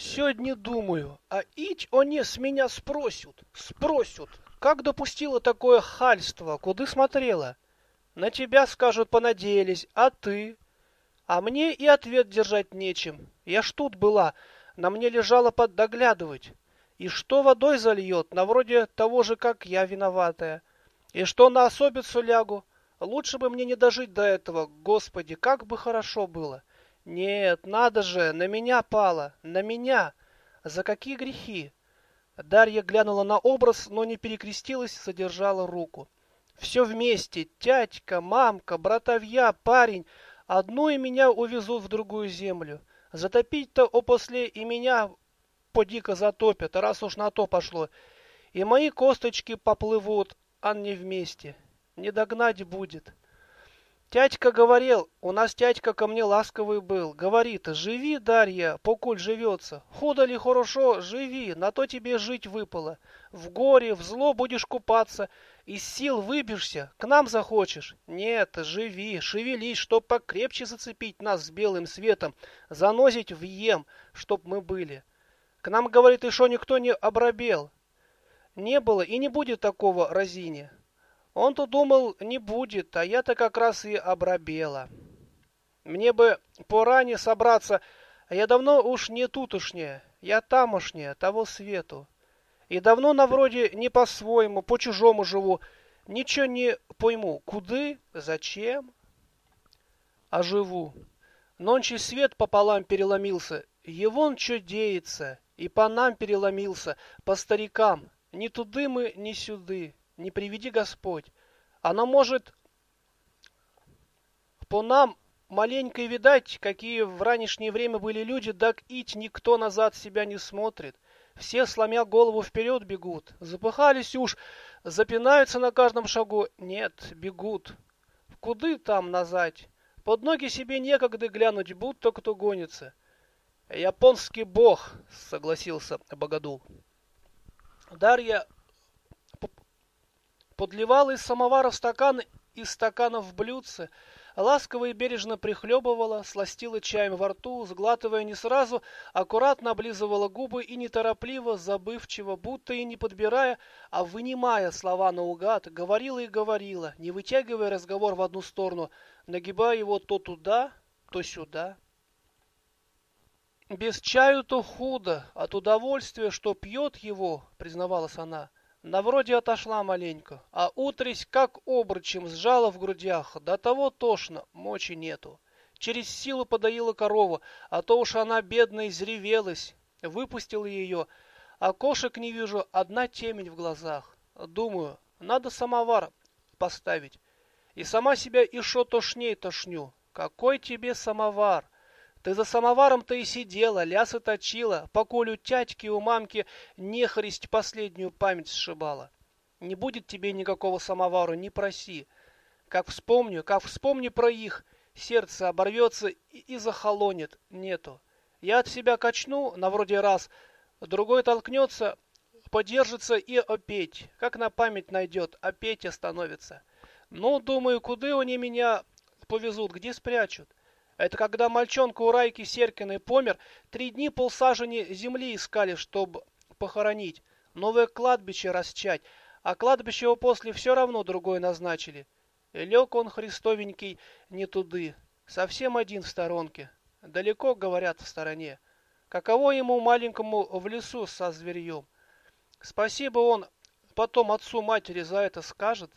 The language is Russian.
Сегодня думаю, а ить они с меня спросят, спросят, как допустила такое хальство, куды смотрела? На тебя, скажут, понадеялись, а ты? А мне и ответ держать нечем. Я ж тут была, на мне лежало поддоглядывать. И что водой зальет, на вроде того же, как я виноватая. И что на особицу лягу. Лучше бы мне не дожить до этого, господи, как бы хорошо было. Нет, надо же, на меня пало, на меня. За какие грехи? Дарья глянула на образ, но не перекрестилась, задержала руку. Все вместе, тятька, мамка, братовья, парень, одну и меня увезут в другую землю. Затопить-то опосле и меня подико затопят, раз уж на то пошло. И мои косточки поплывут, а не вместе. Не догнать будет. Тятька говорил, у нас тятька ко мне ласковый был. Говорит, живи, Дарья, покуль живется. Худо ли хорошо, живи, на то тебе жить выпало. В горе, в зло будешь купаться, из сил выбежься, к нам захочешь. Нет, живи, шевелись, чтоб покрепче зацепить нас с белым светом, занозить в ем, чтоб мы были. К нам, говорит, еще никто не обрабел. Не было и не будет такого разиния. Он-то думал, не будет, а я-то как раз и обрабела. Мне бы поране собраться, а я давно уж не тутошняя, я тамошняя, того свету. И давно на вроде не по-своему, по-чужому живу, ничего не пойму, куды, зачем, а живу. Нонче свет пополам переломился, его он что деется, и по нам переломился, по старикам, ни туды мы, ни сюды не приведи Господь. Она может по нам маленько и видать, какие в ранешнее время были люди, так ить никто назад себя не смотрит. Все, сломя голову, вперед бегут. Запыхались уж, запинаются на каждом шагу. Нет, бегут. Куды там назад? Под ноги себе некогда глянуть, будто кто гонится. Японский бог, согласился Богодул. Дарья подливала из самовара в стакан, из стакана в блюдце, ласково и бережно прихлебывала, сластила чаем во рту, сглатывая не сразу, аккуратно облизывала губы и неторопливо, забывчиво, будто и не подбирая, а вынимая слова наугад, говорила и говорила, не вытягивая разговор в одну сторону, нагибая его то туда, то сюда. Без чаю то худо, от удовольствия, что пьет его, признавалась она, на вроде отошла маленько, а утрись как обручем сжала в грудях, до того тошно, мочи нету. Через силу подоила корову, а то уж она бедная изревелась. Выпустила ее, а кошек не вижу, одна темень в глазах. Думаю, надо самовар поставить. И сама себя еще тошней тошню. Какой тебе самовар? Ты за самоваром-то и сидела, лясы точила, поколь у тятьки у мамки нехристь последнюю память сшибала. Не будет тебе никакого самовару, не проси. Как вспомню, как вспомню про их, сердце оборвется и, и захолонет. Нету. Я от себя качну, на вроде раз, другой толкнется, подержится и опеть. Как на память найдет, опеть остановится. Ну, думаю, куда они меня повезут, где спрячут? Это когда мальчонка у Райки Серкиной помер, три дни полсажени земли искали, чтобы похоронить, новое кладбище расчать, а кладбище его после все равно другое назначили. И лег он, христовенький, не туды, совсем один в сторонке. Далеко, говорят, в стороне. Каково ему маленькому в лесу со зверьем? Спасибо он потом отцу матери за это скажет,